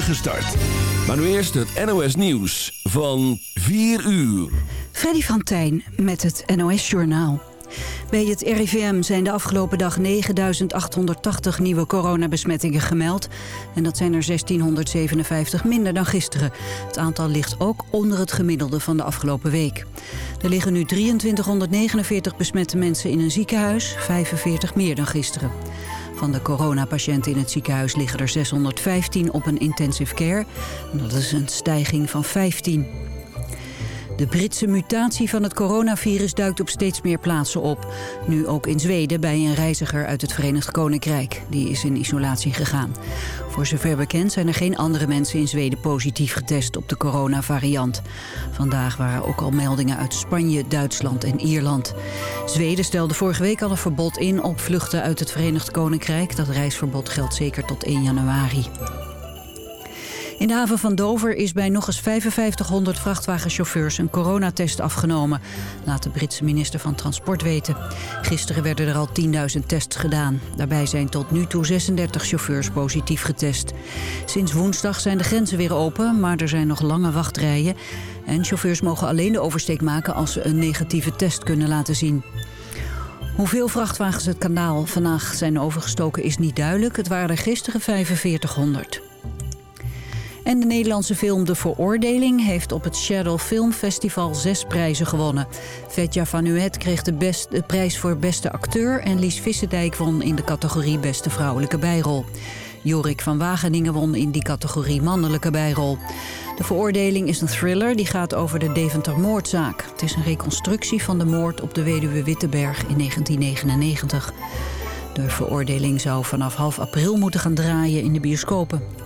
start. Maar nu eerst het NOS Nieuws van 4 uur. Freddy van Tijn met het NOS Journaal. Bij het RIVM zijn de afgelopen dag 9.880 nieuwe coronabesmettingen gemeld. En dat zijn er 1657 minder dan gisteren. Het aantal ligt ook onder het gemiddelde van de afgelopen week. Er liggen nu 2349 besmette mensen in een ziekenhuis, 45 meer dan gisteren. Van de coronapatiënten in het ziekenhuis liggen er 615 op een intensive care. Dat is een stijging van 15. De Britse mutatie van het coronavirus duikt op steeds meer plaatsen op. Nu ook in Zweden bij een reiziger uit het Verenigd Koninkrijk. Die is in isolatie gegaan. Voor zover bekend zijn er geen andere mensen in Zweden positief getest op de coronavariant. Vandaag waren ook al meldingen uit Spanje, Duitsland en Ierland. Zweden stelde vorige week al een verbod in op vluchten uit het Verenigd Koninkrijk. Dat reisverbod geldt zeker tot 1 januari. In de haven van Dover is bij nog eens 5500 vrachtwagenchauffeurs een coronatest afgenomen, laat de Britse minister van Transport weten. Gisteren werden er al 10.000 tests gedaan. Daarbij zijn tot nu toe 36 chauffeurs positief getest. Sinds woensdag zijn de grenzen weer open, maar er zijn nog lange wachtrijen. En chauffeurs mogen alleen de oversteek maken als ze een negatieve test kunnen laten zien. Hoeveel vrachtwagens het kanaal vandaag zijn overgestoken is niet duidelijk. Het waren er gisteren 4500. En de Nederlandse film De Veroordeling heeft op het Shadow Film Festival zes prijzen gewonnen. Vetja van Uet kreeg de, prijs voor beste acteur... en Lies Vissendijk won in de categorie beste vrouwelijke bijrol. Jorik van Wageningen won in die categorie mannelijke bijrol. De veroordeling is een thriller die gaat over de Deventer-moordzaak. Het is een reconstructie van de moord op de weduwe Witteberg in 1999. De veroordeling zou vanaf half april moeten gaan draaien in de bioscopen.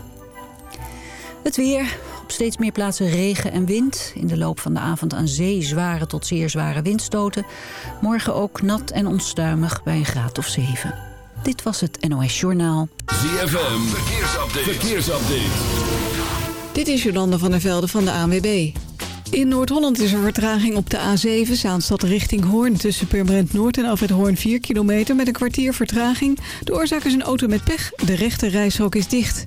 Het weer. Op steeds meer plaatsen regen en wind. In de loop van de avond aan zee zware tot zeer zware windstoten. Morgen ook nat en onstuimig bij een graad of 7. Dit was het NOS Journaal. ZFM. Verkeersupdate. Verkeersupdate. Dit is Jolanda van der Velde van de ANWB. In Noord-Holland is er vertraging op de A7, Zaanstad richting Hoorn... tussen Purmerend Noord en Alfred Hoorn 4 kilometer met een kwartier vertraging. De oorzaak is een auto met pech. De rechte reishok is dicht.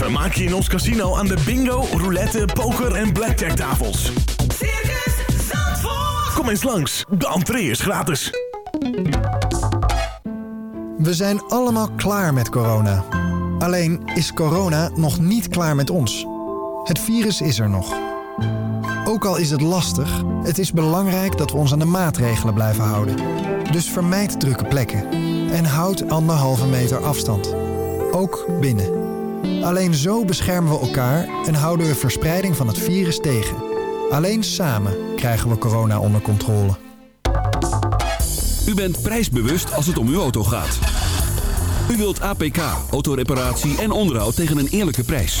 Vermaak je in ons casino aan de bingo, roulette, poker en blackjack tafels. Circus Zandvoort. Kom eens langs, de entree is gratis. We zijn allemaal klaar met corona. Alleen is corona nog niet klaar met ons. Het virus is er nog. Ook al is het lastig, het is belangrijk dat we ons aan de maatregelen blijven houden. Dus vermijd drukke plekken en houd anderhalve meter afstand. Ook binnen. Alleen zo beschermen we elkaar en houden we verspreiding van het virus tegen. Alleen samen krijgen we corona onder controle. U bent prijsbewust als het om uw auto gaat. U wilt APK, autoreparatie en onderhoud tegen een eerlijke prijs.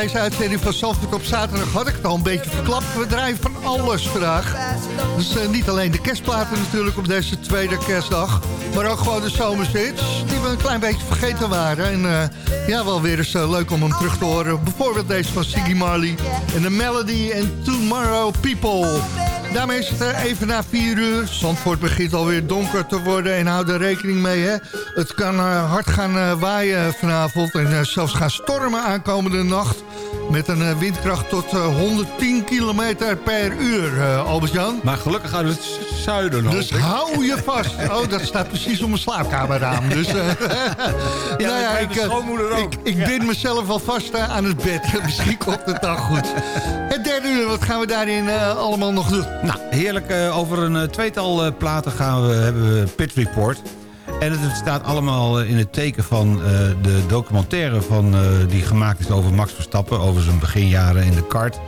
Deze uitzending van Zandvoort op zaterdag had ik het al een beetje verklapt. We draaien van alles vandaag. Dus eh, niet alleen de kerstplaten natuurlijk op deze tweede kerstdag. Maar ook gewoon de zomershits die we een klein beetje vergeten waren. En eh, ja, wel weer eens eh, leuk om hem terug te horen. Bijvoorbeeld deze van Siggy Marley. En de Melody en Tomorrow People. Daarmee is het eh, even na 4 uur. Zandvoort begint alweer donker te worden en hou er rekening mee. Hè? Het kan eh, hard gaan eh, waaien vanavond en zelfs gaan stormen aankomende nacht. Met een eh, windkracht tot eh, 110 kilometer per uur, eh, Albert-Jan. Maar gelukkig uit het zuiden Dus ik. hou je vast. Oh, dat staat precies om mijn slaapkamerraam. Dus, eh, nou ja, ik, eh, ook. ik, ik bind mezelf alvast eh, aan het bed. Misschien komt het dan goed. Het derde uur, wat gaan we daarin eh, allemaal nog doen? Nou, heerlijk. eh, over een eh, tweetal eh, platen gaan we, hebben we Pit Report. En het staat allemaal eh, in het teken van eh, de documentaire van, eh, die gemaakt is over Max Verstappen... over zijn beginjaren in de kart.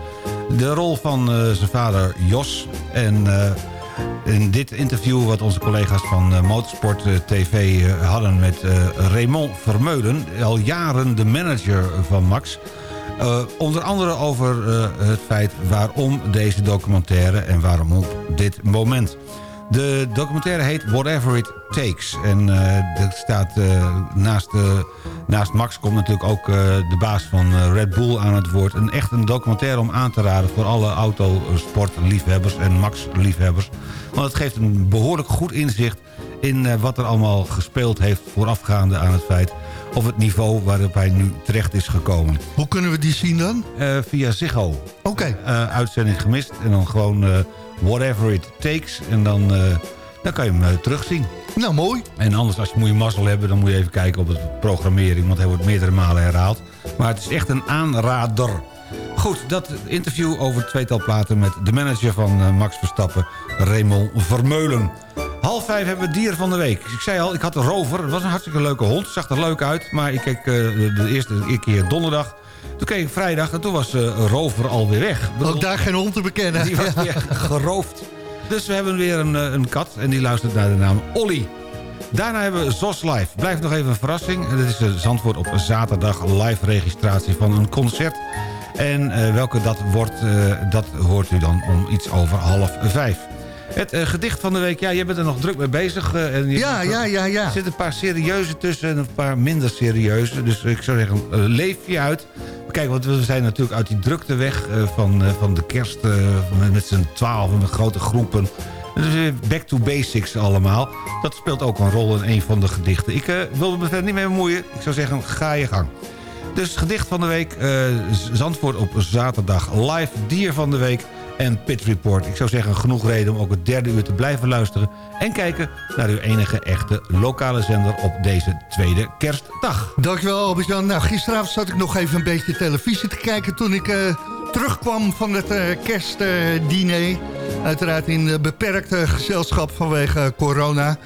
De rol van zijn vader Jos. En in dit interview wat onze collega's van Motorsport TV hadden met Raymond Vermeulen... al jaren de manager van Max... Onder andere over het feit waarom deze documentaire en waarom op dit moment. De documentaire heet Whatever It Takes. En uh, er staat, uh, naast, naast Max komt natuurlijk ook de baas van Red Bull aan het woord. Een echt een documentaire om aan te raden voor alle autosportliefhebbers en Max-liefhebbers. Want het geeft een behoorlijk goed inzicht in wat er allemaal gespeeld heeft voorafgaande aan het feit of het niveau waarop hij nu terecht is gekomen. Hoe kunnen we die zien dan? Via Ziggo. Oké. Okay. Uitzending gemist en dan gewoon whatever it takes. En dan, dan kan je hem terugzien. Nou, mooi. En anders, als je moet je mazzel hebben, dan moet je even kijken op de programmering. Want hij wordt meerdere malen herhaald. Maar het is echt een aanrader. Goed, dat interview over het tweetal platen met de manager van Max Verstappen, Raymond Vermeulen. Half vijf hebben we dier van de week. Ik zei al, ik had een rover. Het was een hartstikke leuke hond. Zag er leuk uit. Maar ik keek uh, de eerste keer donderdag. Toen keek ik vrijdag en toen was uh, rover alweer weg. Ook daar geen hond te bekennen. Die was weer geroofd. Dus we hebben weer een, een kat en die luistert naar de naam Olly. Daarna hebben we ZOS Live. Blijft nog even een verrassing. Dit is uh, Zandvoort op zaterdag live registratie van een concert. En welke dat wordt, dat hoort u dan om iets over half vijf. Het uh, gedicht van de week, ja, je bent er nog druk mee bezig. Uh, en ja, ja, ja, ja. Er zitten een paar serieuze tussen en een paar minder serieuze. Dus ik zou zeggen, uh, leef je uit. Kijk, want we zijn natuurlijk uit die drukte weg van, van de kerst... met, z'n twaalf met grote groepen. Dus back to basics allemaal. Dat speelt ook een rol in een van de gedichten. Ik wil me verder niet mee bemoeien. Ik zou zeggen, ga je gang. Dus gedicht van de week, Zandvoort op zaterdag. Live dier van de week en Pit Report. Ik zou zeggen, genoeg reden om ook het derde uur te blijven luisteren... en kijken naar uw enige echte lokale zender op deze tweede kerstdag. Dankjewel Albert-Jan. Nou, gisteravond zat ik nog even een beetje televisie te kijken... toen ik uh, terugkwam van het uh, kerstdiner. Uiteraard in beperkte gezelschap vanwege corona...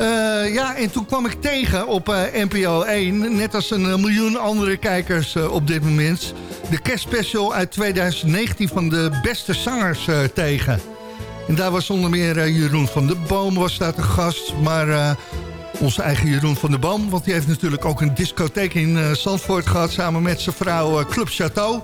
Uh, ja, en toen kwam ik tegen op uh, NPO 1, net als een uh, miljoen andere kijkers op dit moment... de kerstspecial uit 2019 van de beste zangers tegen. En daar was onder meer Jeroen van der Boom was daar te gast... maar onze eigen Jeroen van der Boom... want die heeft natuurlijk ook een discotheek in Zandvoort gehad... samen met zijn vrouw Club Chateau.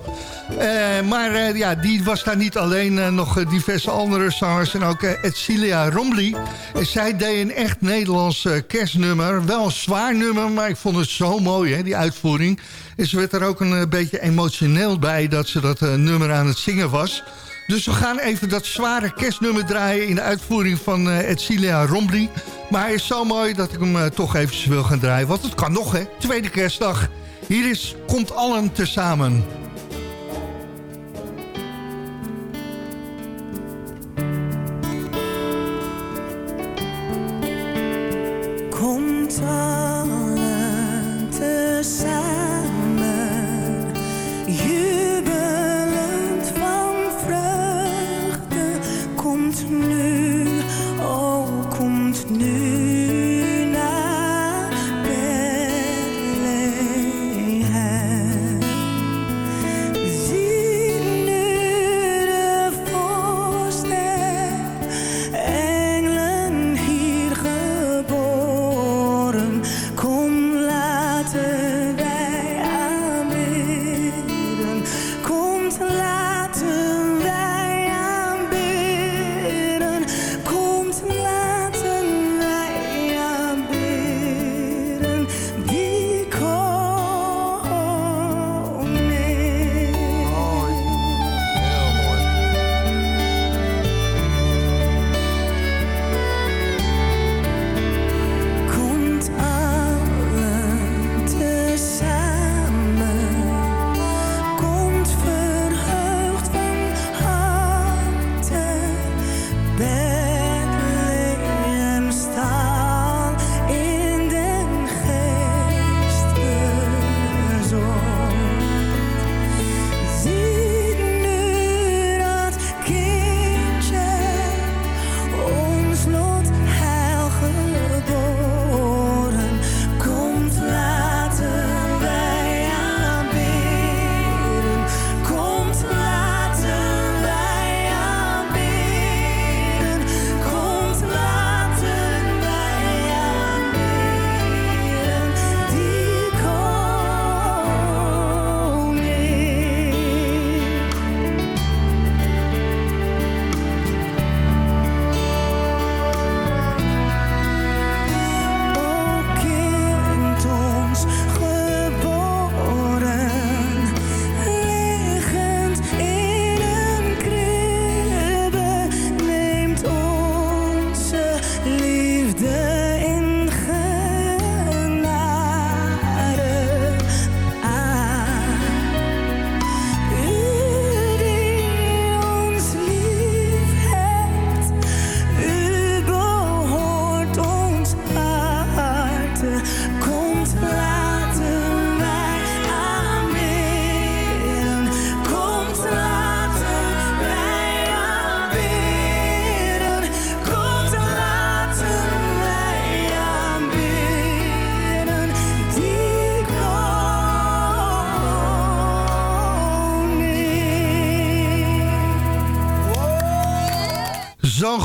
maar ja, die was daar niet alleen. nog diverse andere zangers en ook Edcilia Rombly. En zij deed een echt Nederlands kerstnummer. Wel een zwaar nummer, maar ik vond het zo mooi, hè, die uitvoering. Ze werd er ook een beetje emotioneel bij... dat ze dat nummer aan het zingen was... Dus we gaan even dat zware kerstnummer draaien... in de uitvoering van uh, Edcilia Rombly. Maar hij is zo mooi dat ik hem uh, toch even wil gaan draaien. Want het kan nog, hè? Tweede kerstdag. Hier is Komt Allen Tezamen.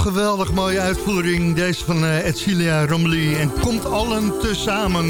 Geweldig mooie uitvoering. Deze van uh, Edcilia Romley. En komt allen tezamen.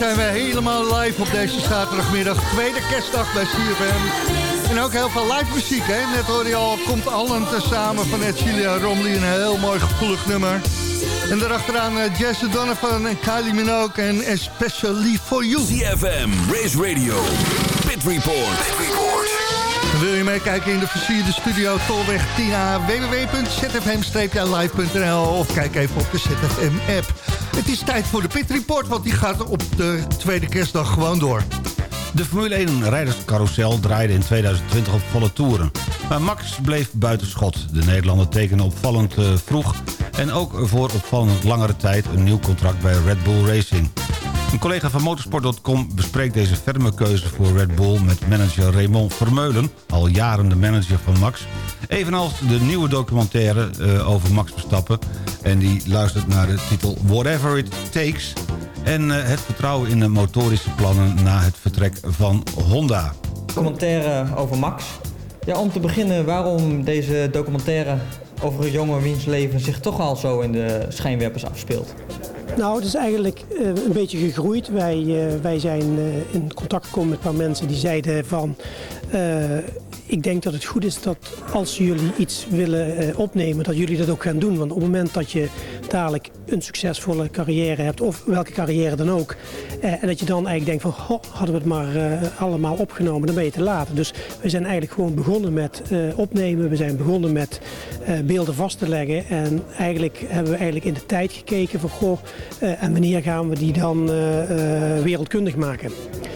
Zijn we helemaal live op deze zaterdagmiddag. Tweede kerstdag bij CFM. En ook heel veel live muziek, hè? Net hoorde je al, komt allen tezamen van Edcilia Romley. Een heel mooi gevoelig nummer. En daarachteraan uh, Jesse Donovan en Kylie Minogue en Especially For You. CFM, Race Radio, Pit Report. Pit Report. Wil je meekijken in de versierde studio Tolweg 10A www.zfm-live.nl of kijk even op de ZFM-app. Is tijd voor de Pit Report, want die gaat op de tweede kerstdag gewoon door. De Formule 1 rijderscarousel draaide in 2020 op volle toeren. Maar Max bleef buitenschot. De Nederlander tekende opvallend eh, vroeg... en ook voor opvallend langere tijd een nieuw contract bij Red Bull Racing. Een collega van motorsport.com bespreekt deze ferme keuze voor Red Bull... met manager Raymond Vermeulen, al jaren de manager van Max... evenals de nieuwe documentaire eh, over Max Verstappen... en die luistert naar de titel Whatever It Takes... en eh, het vertrouwen in de motorische plannen na het vertrek van Honda. Documentaire over Max. Ja, om te beginnen, waarom deze documentaire over een jongen wiens leven zich toch al zo in de schijnwerpers afspeelt? Nou, het is eigenlijk eh, een beetje gegroeid. Wij, eh, wij zijn eh, in contact gekomen met een paar mensen die zeiden van... ik denk dat het goed is dat als jullie iets willen eh, opnemen, dat jullie dat ook gaan doen. Want op het moment dat je dadelijk een succesvolle carrière hebt, of welke carrière dan ook, eh, en dat je dan eigenlijk denkt van, goh, hadden we het maar eh, allemaal opgenomen, dan ben je te laat. Dus we zijn eigenlijk gewoon begonnen met opnemen, we zijn begonnen met beelden vast te leggen. En eigenlijk hebben we eigenlijk in de tijd gekeken van, goh, en wanneer gaan we die dan wereldkundig maken.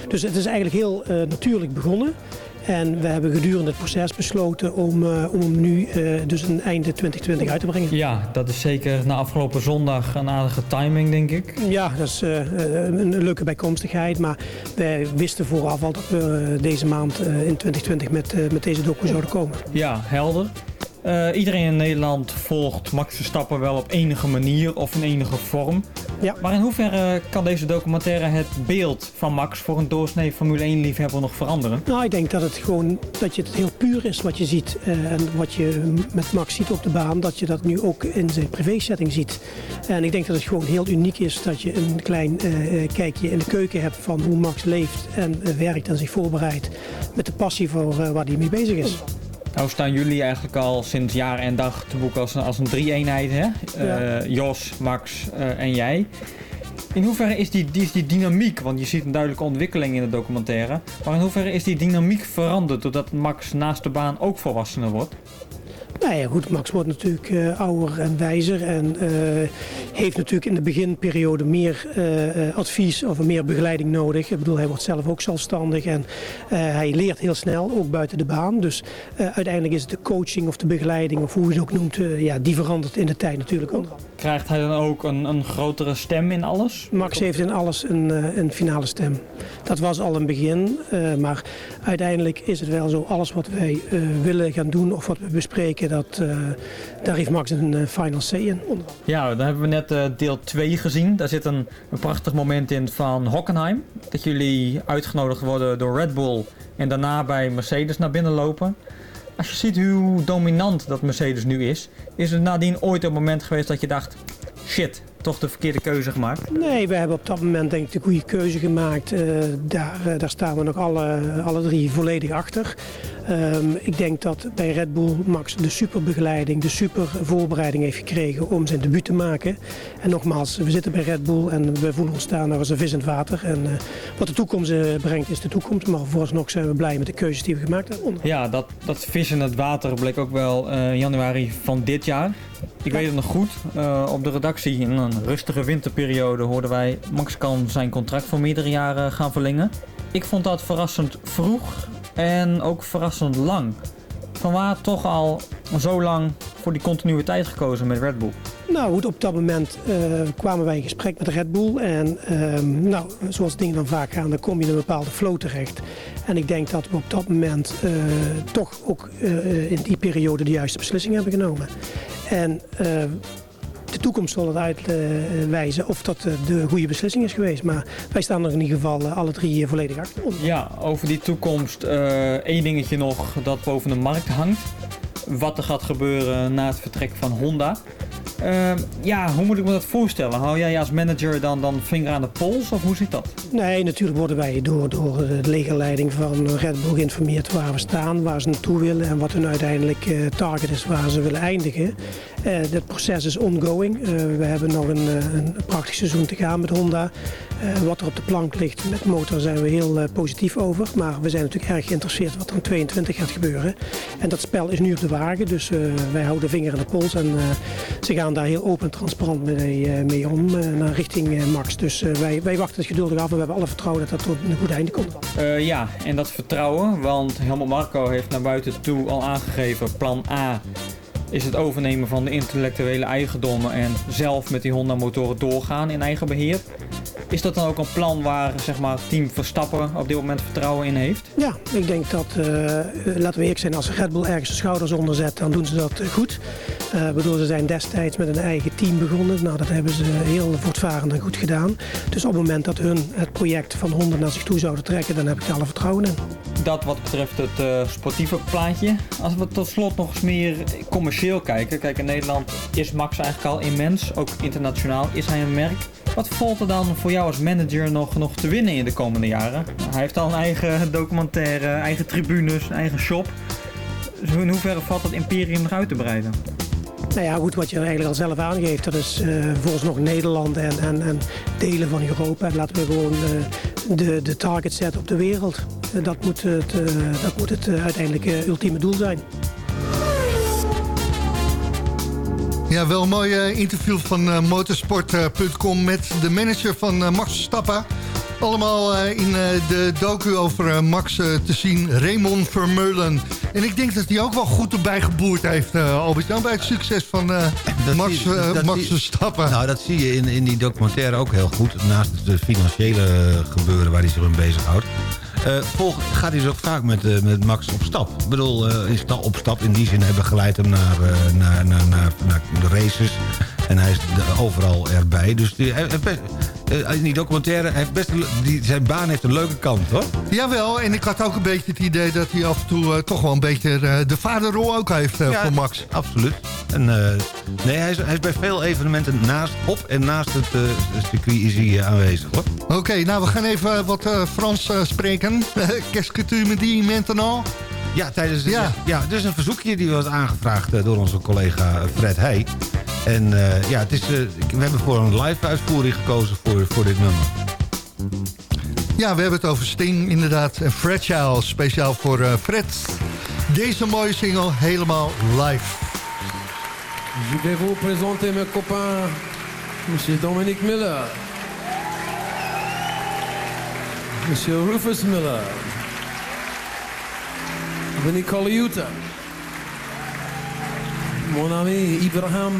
Dus het is eigenlijk heel natuurlijk begonnen. En we hebben gedurende het proces besloten om, eh, om hem nu eh, dus een einde 2020 uit te brengen. Ja, dat is zeker na afgelopen zondag een aardige timing, denk ik. Ja, dat is eh, een leuke bijkomstigheid. Maar wij wisten vooraf al dat we deze maand in 2020 met, met deze docu zouden komen. Ja, helder. Eh, iedereen in Nederland volgt Max Verstappen wel op enige manier of in enige vorm. Ja. Maar in hoeverre kan deze documentaire het beeld van Max voor een doorsnee Formule 1 liefhebber nog veranderen? Nou, ik denk dat het gewoon dat je het heel puur is wat je ziet. eh, en wat je met Max ziet op de baan, dat je dat nu ook in zijn privésetting ziet. En ik denk dat het gewoon heel uniek is dat je een klein eh, kijkje in de keuken hebt van hoe Max leeft en werkt en zich voorbereidt. Met de passie voor waar hij mee bezig is. Nou staan jullie eigenlijk al sinds jaar en dag te boeken als een, als een drie-eenheid, hè? Ja. Eh, Jos, Max eh, en jij. In hoeverre is die, die, is die dynamiek, want je ziet een duidelijke ontwikkeling in de documentaire, maar in hoeverre is die dynamiek veranderd doordat Max naast de baan ook volwassener wordt? Nou ja, goed, Max wordt natuurlijk eh, ouder en wijzer en eh, heeft natuurlijk in de beginperiode meer eh, advies of meer begeleiding nodig. Ik bedoel, hij wordt zelf ook zelfstandig en hij leert heel snel, ook buiten de baan. Dus uiteindelijk is de coaching of de begeleiding of hoe je het ook noemt, ja, die verandert in de tijd natuurlijk ook. Krijgt hij dan ook een, een grotere stem in alles? Max heeft in alles een, eh, een finale stem. Dat was al een begin, eh, maar uiteindelijk is het wel zo, alles wat wij eh, willen gaan doen of wat we bespreken, dat, eh, daar heeft Max een final say in. Ja, dan hebben we net eh, deel 2 gezien. Daar zit een, een prachtig moment in van Hockenheim. Dat jullie uitgenodigd worden door Red Bull en daarna bij Mercedes naar binnen lopen. Als je ziet hoe dominant dat Mercedes nu is, is er nadien ooit een moment geweest dat je dacht: shit, toch de verkeerde keuze gemaakt? Nee, we hebben op dat moment denk ik de goede keuze gemaakt. Eh, daar, eh, daar staan we nog alle, alle drie volledig achter. Ehm, ik denk dat bij Red Bull Max de superbegeleiding, de super voorbereiding heeft gekregen om zijn debuut te maken. En nogmaals, we zitten bij Red Bull en we voelen ons daar nog als een vis in het water. En eh, wat de toekomst brengt is de toekomst. Maar vooralsnog zijn we blij met de keuzes die we gemaakt hebben. Ja, dat, dat vis in het water bleek ook wel januari van dit jaar. Ik weet het nog goed. eh, op de redactie in een rustige winterperiode hoorden wij... Max kan zijn contract voor meerdere jaren gaan verlengen. Ik vond dat verrassend vroeg en ook verrassend lang. Vanwaar toch al zo lang voor die continuïteit gekozen met Red Bull? Nou goed, op dat moment eh, kwamen wij in gesprek met Red Bull. En ehm, nou, zoals dingen dan vaak gaan, dan kom je in een bepaalde flow terecht. En ik denk dat we op dat moment eh, toch ook in die periode de juiste beslissing hebben genomen. En eh, de toekomst zal het uitwijzen of dat eh, de goede beslissing is geweest. Maar wij staan er in ieder geval eh, alle drie volledig achter. Ja, over die toekomst eh één dingetje nog dat boven de markt hangt. Wat er gaat gebeuren na het vertrek van Honda. Eh, ja, hoe moet ik me dat voorstellen? Hou jij als manager dan, dan vinger aan de pols of hoe zit dat? Nee, natuurlijk worden wij door, door de legerleiding van Red Bull geïnformeerd waar we staan, waar ze naartoe willen en wat hun uiteindelijk eh, target is waar ze willen eindigen. Eh dit proces is ongoing. Eh, we hebben nog een, een prachtig seizoen te gaan met Honda. Eh, wat er op de plank ligt met motor zijn we heel eh, positief over. Maar we zijn natuurlijk erg geïnteresseerd wat er in 22 gaat gebeuren. En dat spel is nu op de wagen, dus eh, wij houden vinger aan de pols. En ze gaan daar heel open en transparant mee, mee om naar richting Max. Dus wij, wij wachten het geduldig af en we hebben alle vertrouwen dat dat tot een goed einde komt. Ja, en dat vertrouwen, want Helmut Marco heeft naar buiten toe al aangegeven, plan A is het overnemen van de intellectuele eigendommen en zelf met die Honda motoren doorgaan in eigen beheer. Is dat dan ook een plan waar zeg maar, team Verstappen op dit moment vertrouwen in heeft? Ja, ik denk dat, eh, laten we eerlijk zijn, als Red Bull ergens de schouders onder zet, dan doen ze dat eh, goed. Eh, Ik bedoel, ze zijn destijds met een eigen team begonnen. Nou, dat hebben ze heel voortvarend en goed gedaan. Dus op het moment dat hun het project van Honda naar zich toe zouden trekken, dan heb ik er alle vertrouwen in. Dat wat betreft het eh, sportieve plaatje. Als we tot slot nog eens meer commercieel kijken. Kijk, in Nederland is Max eigenlijk al immens. Ook internationaal is hij een merk. Wat valt er dan voor jou als manager nog, nog te winnen in de komende jaren? Hij heeft al een eigen documentaire, eigen tribunes, eigen shop. zo in hoeverre valt dat imperium nog uit te breiden? Nou ja, goed, wat je eigenlijk al zelf aangeeft, dat is eh vooralsnog Nederland en, en, en delen van Europa. En laten we gewoon eh, de, de target zetten op de wereld. Eh, dat moet het, dat moet het uiteindelijk eh, ultieme doel zijn. Ja, wel een mooi eh, interview van eh, motorsport.com met de manager van eh, Max Verstappen. Allemaal eh, in eh, de docu over eh, Max eh, te zien, Raymond Vermeulen. En ik denk dat hij ook wel goed erbij geboerd heeft, eh Albert-Jan, bij het succes van eh, Max, zie- eh, dat Max zie- Verstappen. Nou, dat zie je in, in die documentaire ook heel goed. Naast de financiële gebeuren waar hij zich mee bezighoudt. Eh volg, gaat hij ook vaak met, eh, met Max op stap. Ik bedoel, eh, sta- op stap in die zin. Hij begeleidt hem naar, naar, naar, naar, naar de races. En hij is overal erbij. Dus die, hij eh, in die documentaire, hij heeft best, een die, zijn baan heeft een leuke kant, hoor. Jawel, en ik had ook een beetje het idee dat hij af en toe eh, toch wel een beetje eh, de vaderrol ook heeft Ja, voor Max. Absoluut. En, nee, hij is, hij is bij veel evenementen naast, op en naast het circuit is hij aanwezig, hoor. Oké, nou we gaan even wat Frans spreken. Qu'est-ce que tu me dis maintenant? Ja, tijdens, Ja. ja. Ja, is een verzoekje die was aangevraagd door onze collega Fred Heij. En eh, ja, het is, eh, we hebben voor een live uitvoering gekozen voor, voor dit nummer. Ja, we hebben het over Sting inderdaad. En Fragile, speciaal voor eh, Fred. Deze mooie single helemaal live. Je vais vous présenter mes copains, Monsieur Dominique Miller, Monsieur Rufus Miller, Vinnie Colaiuta, mon ami Ibrahim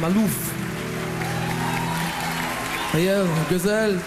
Malouf, Ariel Gazelle,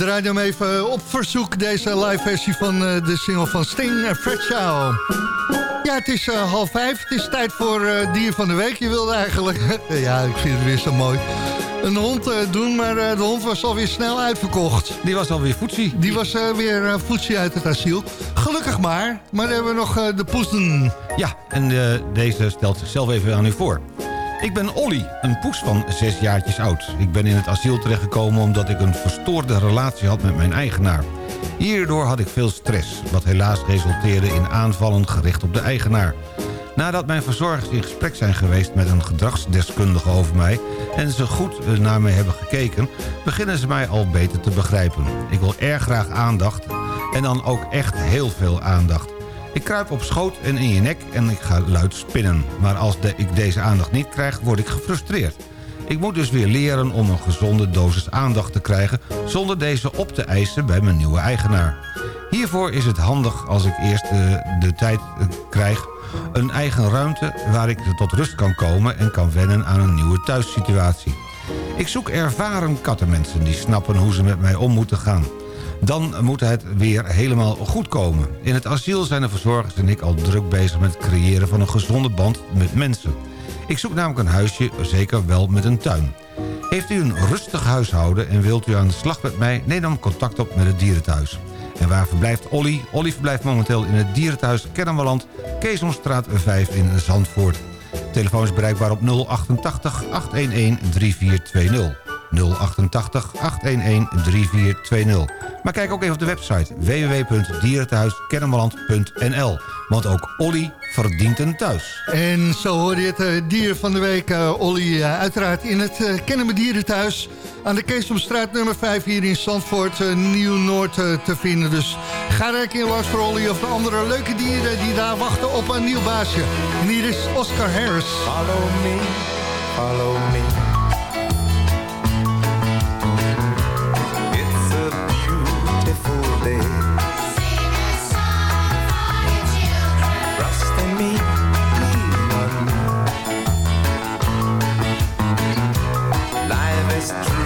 draaiden hem even op verzoek, deze live versie van eh, de single van Sting en Fragile. Ja, het is eh, half vijf. Het is tijd voor eh, dier van de week. Je wilde eigenlijk... ja, ik vind het weer zo mooi. Een hond eh, doen, maar eh, de hond was alweer snel uitverkocht. Die was alweer voetsie. Die was eh, weer eh, voetsie uit het asiel. Gelukkig maar. Maar dan hebben we nog eh, de poesen. Ja, en eh, deze stelt zichzelf even aan u voor. Ik ben Olly, een poes van zes jaartjes oud. Ik ben in het asiel terechtgekomen omdat ik een verstoorde relatie had met mijn eigenaar. Hierdoor had ik veel stress, wat helaas resulteerde in aanvallen gericht op de eigenaar. Nadat mijn verzorgers in gesprek zijn geweest met een gedragsdeskundige over mij... en ze goed eh, naar mij hebben gekeken, beginnen ze mij al beter te begrijpen. Ik wil erg graag aandacht en dan ook echt heel veel aandacht. Ik kruip op schoot en in je nek en ik ga luid spinnen. Maar als de- ik deze aandacht niet krijg, word ik gefrustreerd. Ik moet dus weer leren om een gezonde dosis aandacht te krijgen... zonder deze op te eisen bij mijn nieuwe eigenaar. Hiervoor is het handig als ik eerst eh, de tijd eh, krijg... een eigen ruimte waar ik tot rust kan komen... en kan wennen aan een nieuwe thuissituatie. Ik zoek ervaren kattenmensen die snappen hoe ze met mij om moeten gaan. Dan moet het weer helemaal goed komen. In het asiel zijn de verzorgers en ik al druk bezig met het creëren van een gezonde band met mensen. Ik zoek namelijk een huisje, zeker wel met een tuin. Heeft u een rustig huishouden en wilt u aan de slag met mij... neem dan contact op met het dierenthuis. En waar verblijft Olly? Olly verblijft momenteel in het dierenthuis Kennemerland... Keesomstraat 5 in Zandvoort. Telefoon is bereikbaar op 088 811 3420. 088 811 3420. Maar kijk ook even op de website www.dierenthuiskennemerland.nl. Want ook Olly verdient een thuis. En zo hoorde je het eh, dier van de week, eh, Olly, eh, uiteraard in het uh, Kennemer Dierenthuis... aan de Keesomstraat nummer 5 hier in Zandvoort, Nieuw-Noord te vinden. Dus ga er een keer langs voor Olly of de andere leuke dieren... die daar wachten op een nieuw baasje. En hier is Oscar Harris. Follow me, follow me. just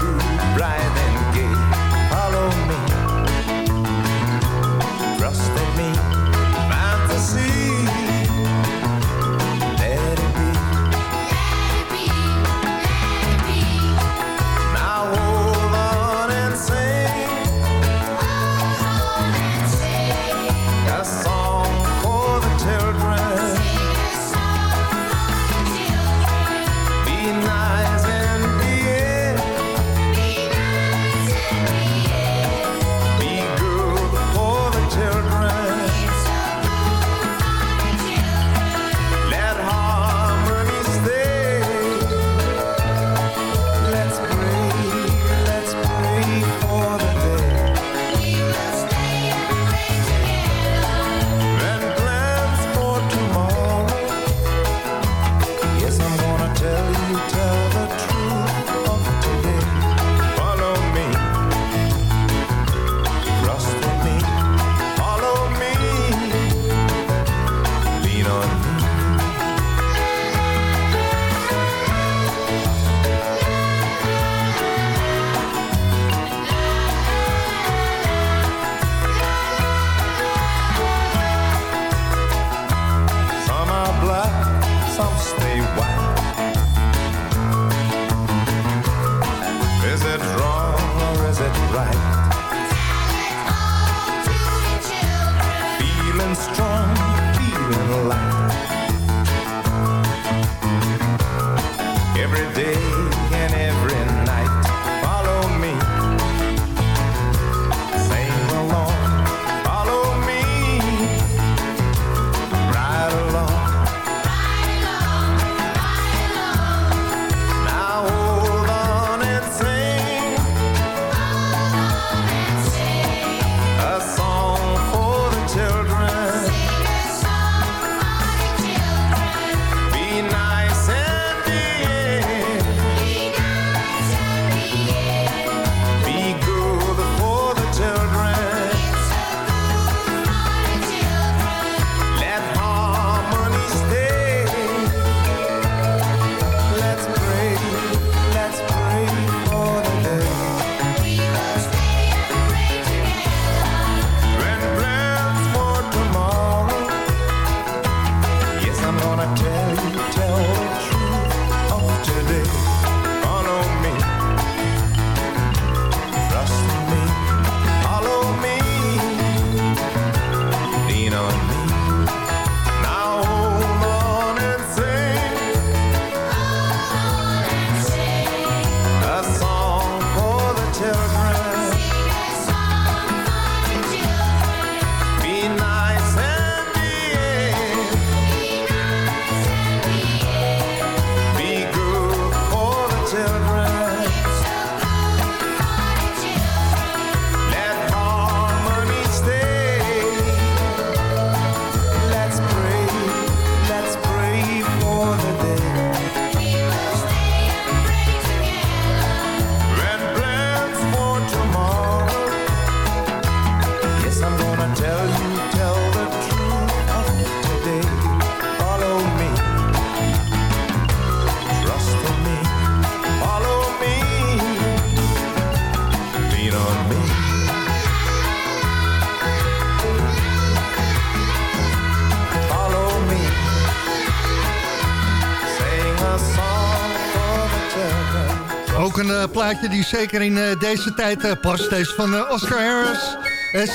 plaatje die zeker in eh, deze tijd eh, past. Deze van eh, Oscar Harris.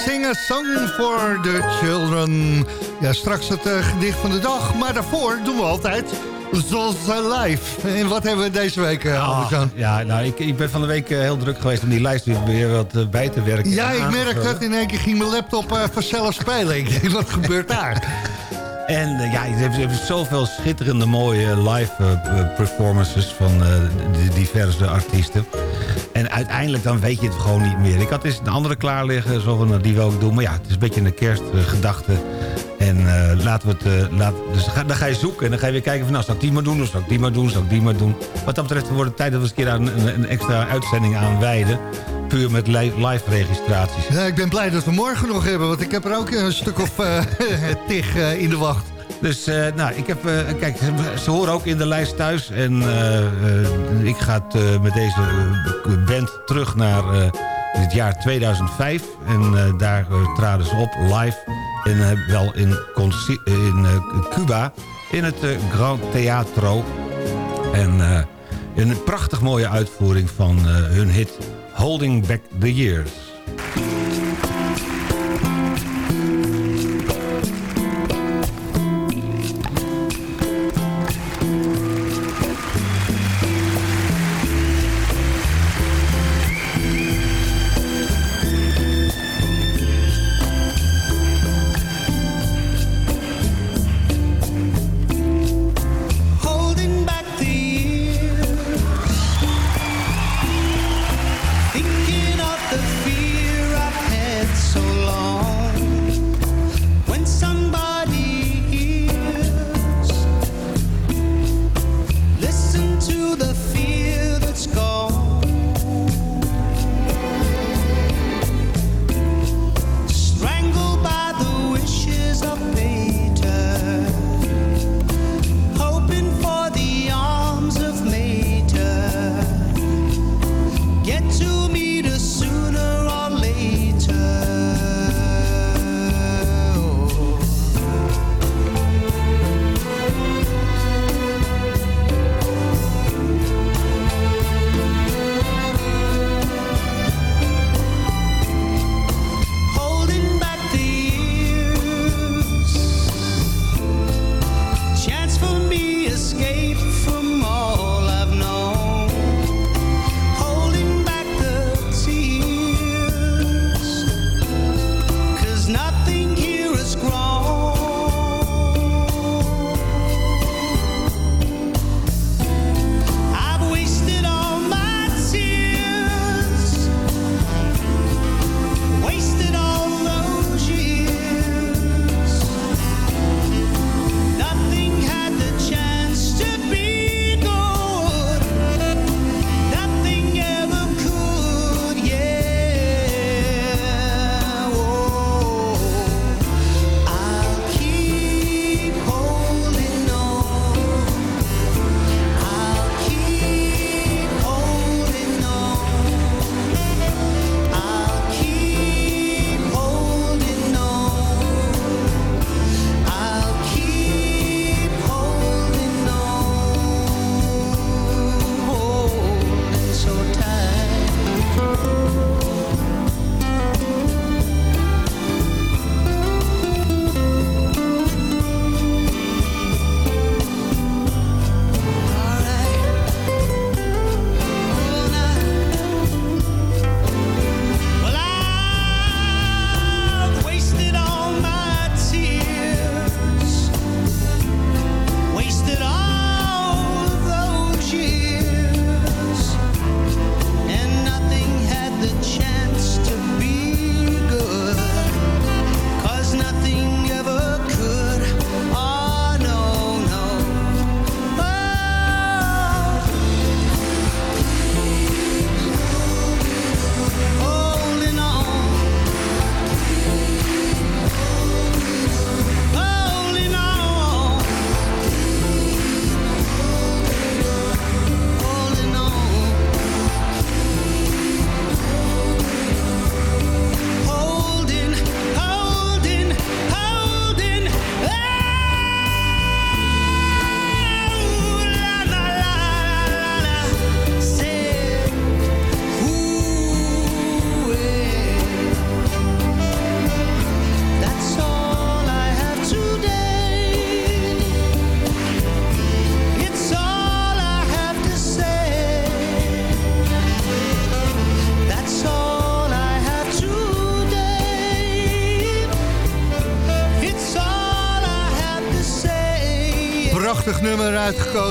Sing a Song for the Children. Ja, straks het gedicht van de dag. Maar daarvoor doen we altijd Zoals Live. En wat hebben we deze week, uh, Albert-Jan? Ja, nou, ik, ik ben van de week heel druk geweest om die lijst weer wat bij te werken. Ja, ik merk dat in één keer ging mijn laptop vanzelf spelen. Ik denk, wat gebeurt daar? En ja, je hebt, je hebt zoveel schitterende mooie live performances van de diverse artiesten. En uiteindelijk dan weet je het gewoon niet meer. Ik had eens een andere klaar liggen, nou, die wil ik doen. Maar ja, het is een beetje een kerstgedachte. En eh, laten we het... eh, laat, dus dan ga, je zoeken en dan ga je weer kijken van... nou, zal ik die maar doen, of zal ik die maar doen, zal ik die maar doen. Wat dat betreft wordt het tijd dat we eens een keer een, extra uitzending aan wijden. Puur met li- live registraties. Ja, ik ben blij dat we morgen nog hebben, want ik heb er ook een stuk of eh tig in de wacht. Dus eh, nou, ik heb, eh, kijk, ze, horen ook in de lijst thuis. En eh, ik ga het, met deze band terug naar het jaar 2005. En daar traden ze op live. Eh, wel in, in Cuba, in het eh, Grand Teatro. En een prachtig mooie uitvoering van hun hit Holding Back the Years.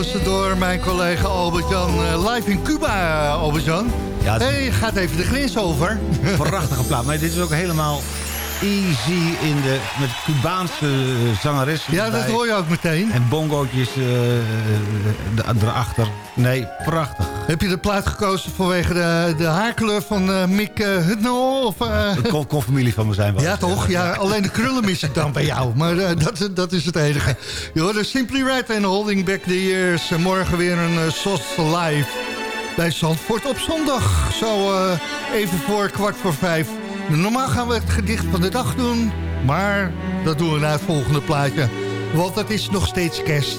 Door mijn collega Albert-Jan. eh, live in Cuba, Albert-Jan. Ja, is- hey, gaat even de grens over. Prachtige plaat. Maar dit is ook helemaal easy in de, met Cubaanse eh, zangeressen. Ja, dat hoor je ook meteen. En bongootjes de- erachter. Nee, prachtig. Heb je de plaat gekozen vanwege de, de haarkleur van eh, Mick uh, Hutnell? Of, eh, Het kon, kon familie van me zijn. wel. Ja, toch? Ja, alleen de krullen mis ik dan bij jou. Maar eh, dat, dat is het enige. Je hoorde Simply Red en Holding Back the Years. En morgen weer een SOS live bij Zandvoort op zondag. Zo eh, even voor kwart voor vijf. Normaal gaan we het gedicht van de dag doen. Maar dat doen we na het volgende plaatje. Want het is nog steeds kerst.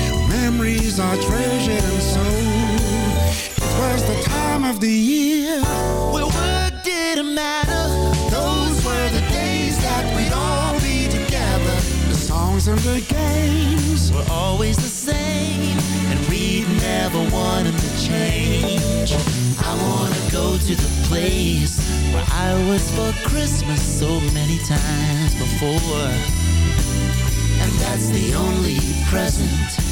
Memories are treasured and so it was the time of the year where work didn't matter. Those were the days that we'd all be together. The songs and the games were always the same, and we'd never want them to change. I wanna go to the place where I was for Christmas so many times before. And that's the only present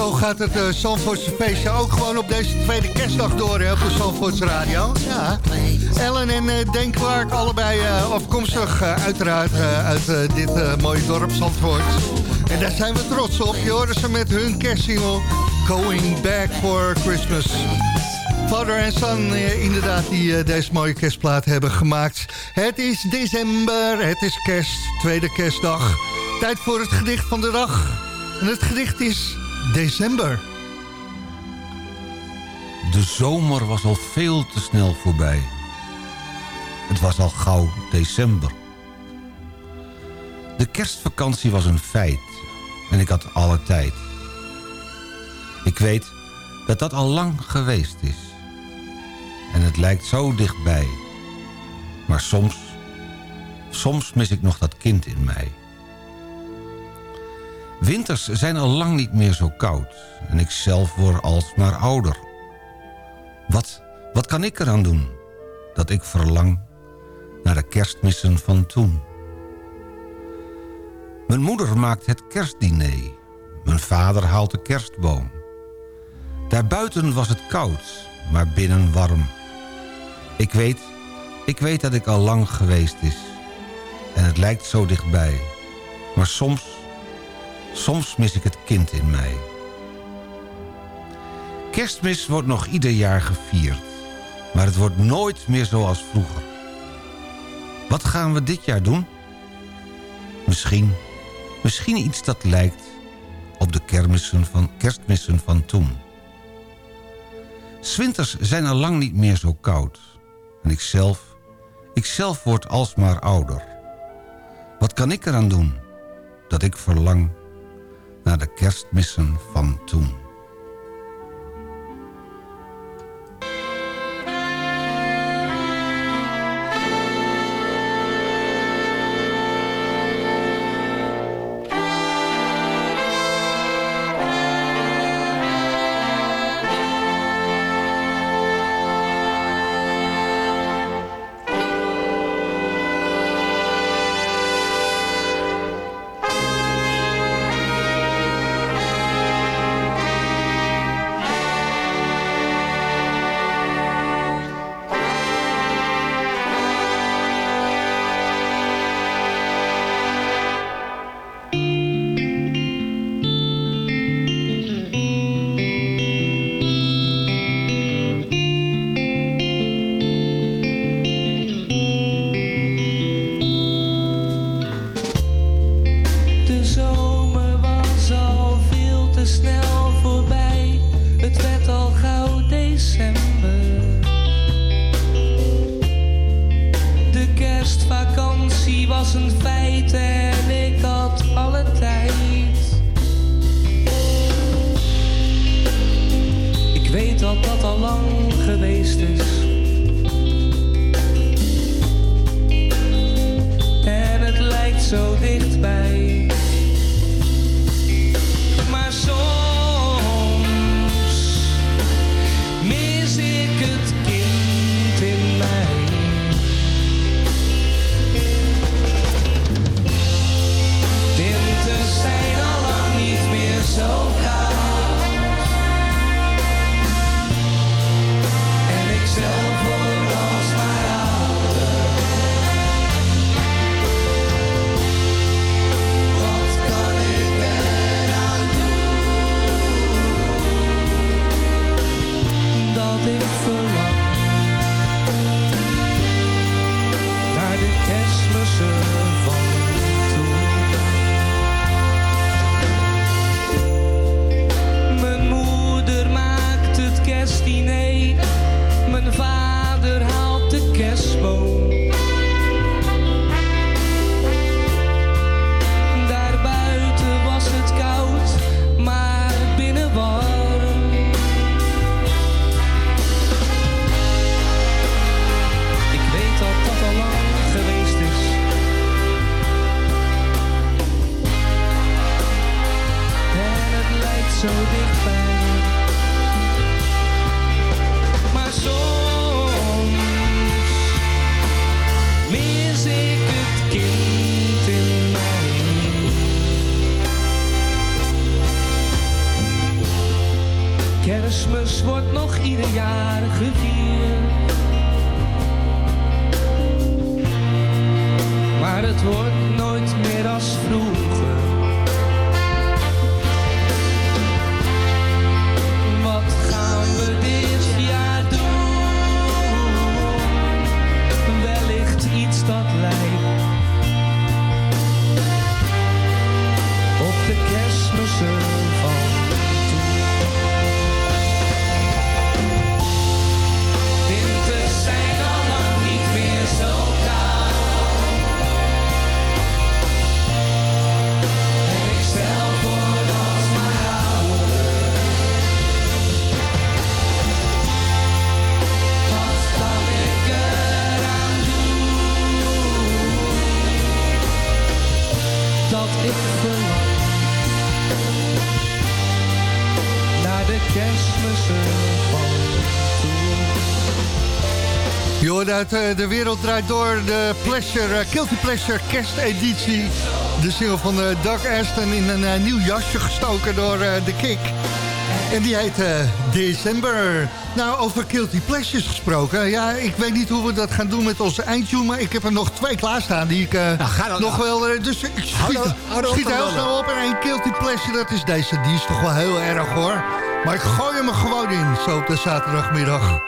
zo gaat het uh, Zandvoortse feestje ook gewoon op deze tweede kerstdag door hè, op de Zandvoortse Radio. Ja. Ellen en uh, allebei uh, afkomstig uiteraard uit dit mooie dorp Zandvoort. En daar zijn we trots op. Je hoorde ze met hun kerstsingle Going Back for Christmas. Vader en son, inderdaad, die deze mooie kerstplaat hebben gemaakt. Het is december, het is kerst, tweede kerstdag. Tijd voor het gedicht van de dag. En het gedicht is december. De zomer was al veel te snel voorbij. Het was al gauw december. De kerstvakantie was een feit en ik had alle tijd. Ik weet dat dat al lang geweest is. En het lijkt zo dichtbij. Maar soms, soms mis ik nog dat kind in mij. Winters zijn al lang niet meer zo koud. En ik zelf word alsmaar ouder. Wat, wat kan ik eraan doen? Dat ik verlang naar de kerstmissen van toen. Mijn moeder maakt het kerstdiner. Mijn vader haalt de kerstboom. Daarbuiten was het koud, maar binnen warm. Ik weet, ik weet dat ik al lang geweest is. En het lijkt zo dichtbij. Maar soms, soms mis ik het kind in mij. Kerstmis wordt nog ieder jaar gevierd. Maar het wordt nooit meer zoals vroeger. Wat gaan we dit jaar doen? Misschien, misschien iets dat lijkt op de kermissen van, kerstmissen van toen. Swinters zijn al lang niet meer zo koud. En ik zelf, ik zelf word alsmaar ouder. Wat kan ik eraan doen? Dat ik verlang naar de kerstmissen van toen. Uit eh, De Wereld Draait Door, de Pleasure, eh, Guilty Pleasure kersteditie. De single van eh, Doug Aston in een nieuw jasje gestoken door The Kick. En die heet December. Nou, over Guilty Pleasures gesproken. Ja, ik weet niet hoe we dat gaan doen met onze eindtune... maar ik heb er nog twee klaarstaan die ik dan- nog wel... dus ik Hou schiet, dan- hou dan schiet heel snel op. En één Guilty Pleasure, dat is deze. Die is toch wel heel erg, hoor. Maar ik gooi hem er gewoon in, zo op de zaterdagmiddag.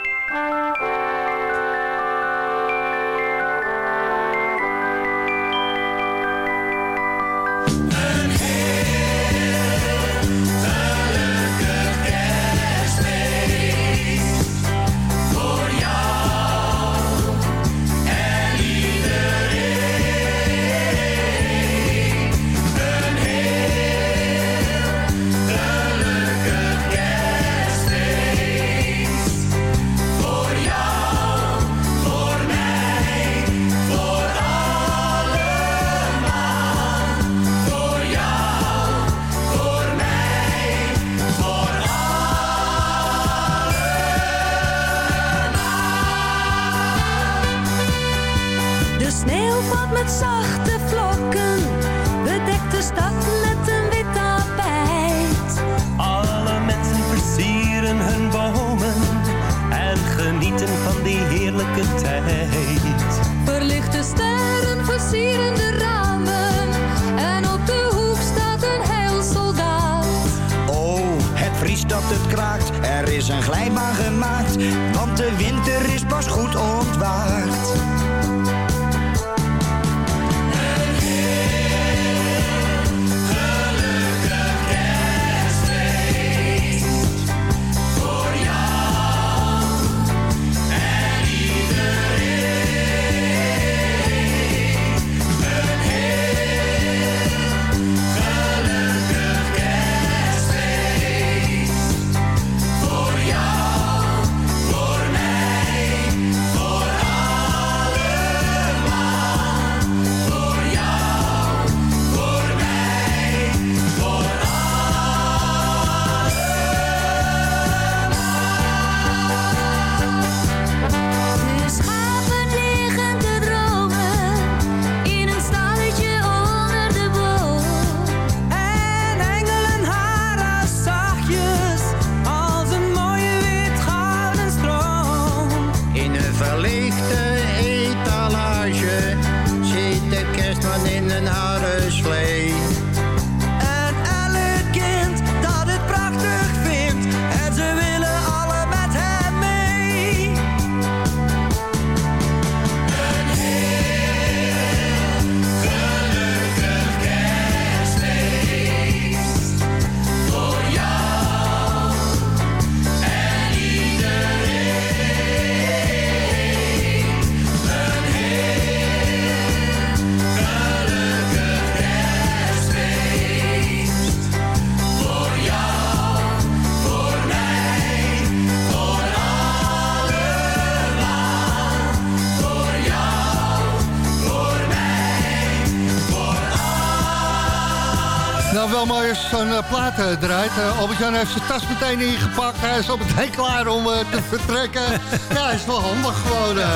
Uh, plaat eh, draait. Eh, Albert-Jan heeft zijn tas meteen ingepakt. Hij is al meteen klaar om eh, te vertrekken. ja, is wel handig gewoon. eh.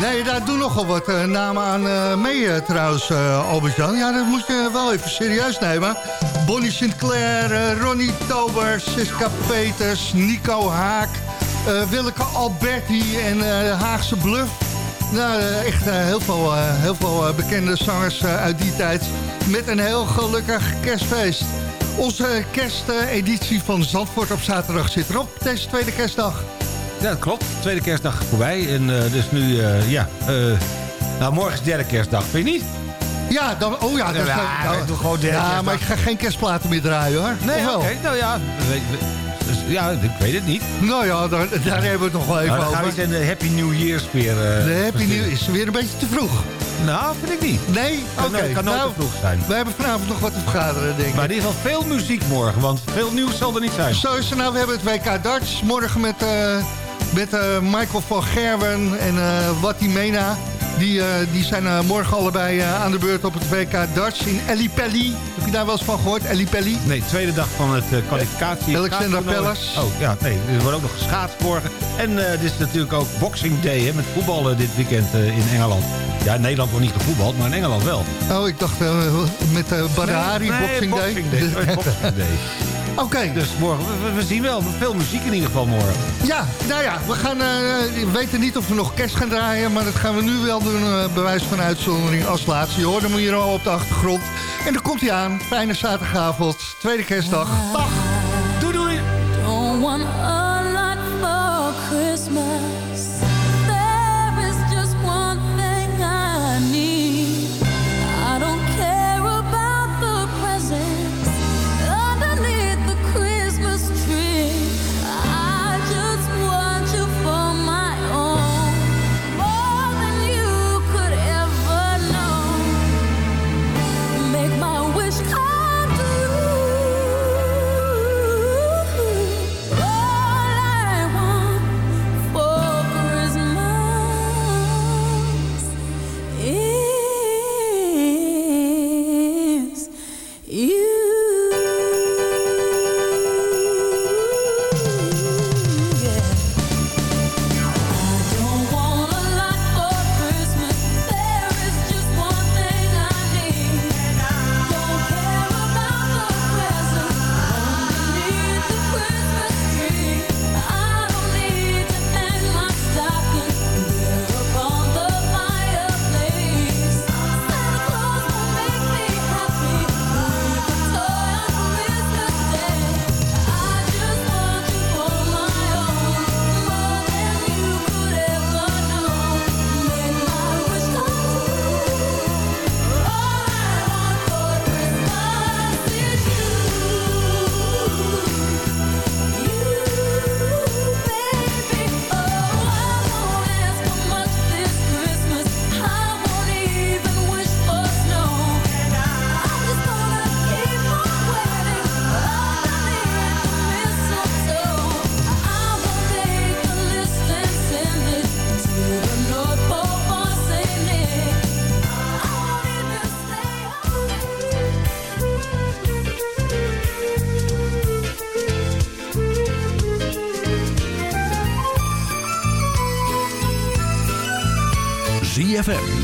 Nee, daar doen nogal wat eh, namen aan eh, mee eh, trouwens, eh, Albert-Jan. Ja, dat moet je wel even serieus nemen. Bonnie Sinclair, eh, Ronnie Tober, Siska Peters, Nico Haak... eh, Willeke Alberti en eh, Haagse Bluff. Nou, eh, echt eh, heel veel, eh, heel veel eh, bekende zangers eh, uit die tijd. Met een heel gelukkig kerstfeest. Onze kersteditie van Zandvoort op zaterdag zit erop. Deze tweede kerstdag. Ja, dat klopt. Tweede kerstdag voorbij. En eh, dus nu, eh, ja... eh, nou, morgen is derde kerstdag, vind je niet? Ja, dan, oh ja, dat is, Ja, nou, ik doe gewoon derde ja kerstdag. maar ik ga geen kerstplaten meer draaien hoor. Nee, oké. nou ja, dus, ja, ik weet het niet. Nou ja, daar, daar hebben we het nog wel even Nou, dan over. gaan we eens in de Happy New Year sfeer... eh, de Happy. New is weer een beetje te vroeg. Nou, vind ik niet. Nee? Oké. Kan, kan nooit nou, vroeg zijn. we hebben vanavond nog wat te vergaderen, denk ik. Maar in ieder geval veel muziek morgen, want veel nieuws zal er niet zijn. Zo is er nou, we hebben het WK darts. Morgen met, eh, met eh, Michael van Gerwen en eh Watimena. Die, eh, die zijn eh, morgen allebei eh, aan de beurt op het WK darts in Ellipelli. Heb je daar wel eens van gehoord, Ellipelli? Nee, tweede dag van het kwalificatie. Alexander. Palace. Oh ja, nee, er wordt ook nog geschaatst morgen. En dit is natuurlijk ook Boxing Day hè, met voetballen dit weekend in Engeland. Ja, in Nederland wordt niet gevoetbald, maar in Engeland wel. Oh, ik dacht met Badahari, Nee, nee, Boxing Day. Boxing Day. sorry, Boxing Day. Oké. Dus morgen, we, we zien wel, veel muziek in ieder geval morgen. Ja, nou ja, we gaan, eh, we weten niet of we nog kerst gaan draaien... maar dat gaan we nu wel doen, eh, bewijs van uitzondering als laatste. Je hoort hem hier al op de achtergrond. En dan komt hij aan, fijne zaterdagavond, tweede kerstdag. Dag!